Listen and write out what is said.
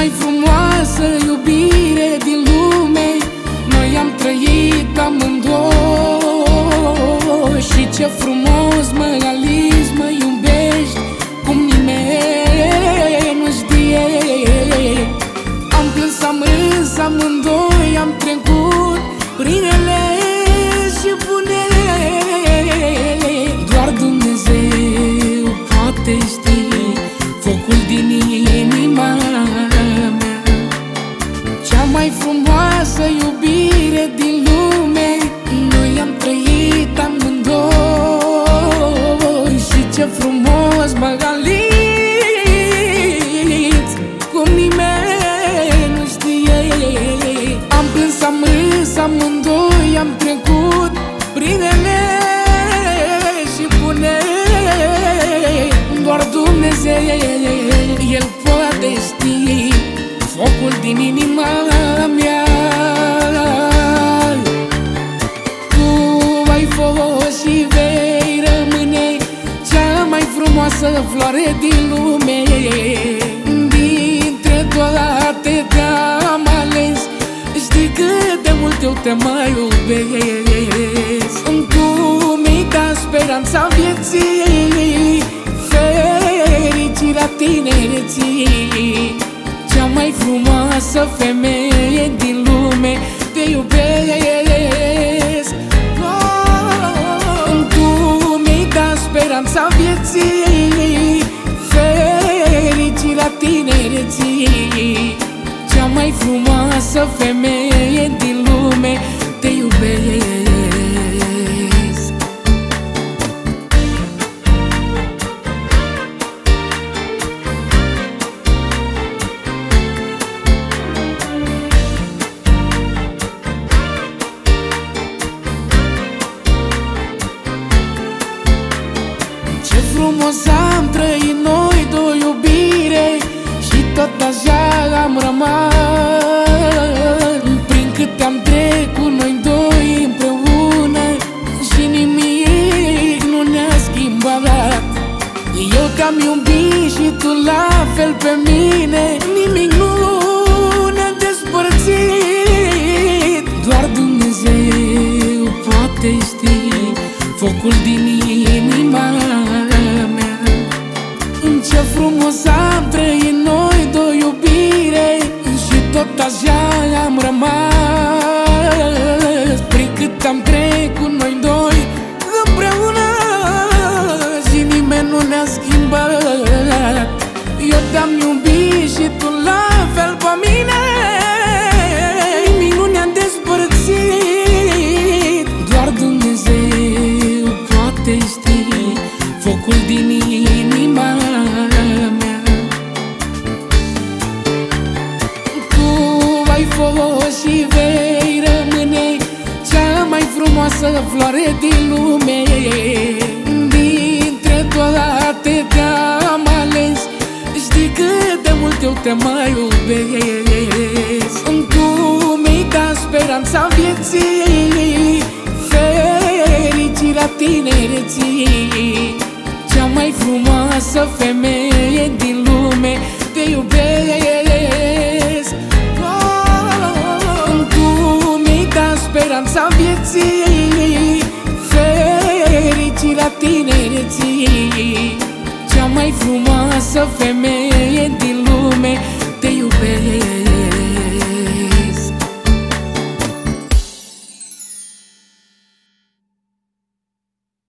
mai frumoasă iubire din lume. Noi am trăit amândoi Și ce frumos mă alizi, mă iubești Cum nimeni nu știe. Am plâns, am râs amândoi, mai frumoasă iubire din lume. Noi am trăit amândoi. Și ce frumos mă floare din lume. Dintre toate te-am ales. Știi cât de mult eu te mai iubesc. Tu mi da speranța vieții. Fericirea tinereții. Cea mai frumoasă femeie din lume. Te iubesc. Oh, Tu mi da speranța vieții. Fericirea tinereții Cea mai frumoasă femeie din lume Te iubesc la fel pe mine Nimic nu ne-a despărțit. Doar Dumnezeu poate ști Focul din inima mea. Ce frumos am trăit noi două iubire Și tot așa am rămas. Prin cât am trecut noi din inima mea. Tu ai fost și vei rămâne Cea mai frumoasă floare din lume. Dintre toate frumoasă femeie din lume Te iubesc. Oh, Tu mi-ai dat speranța vieții Fericirea tinereții Cea mai frumoasă femeie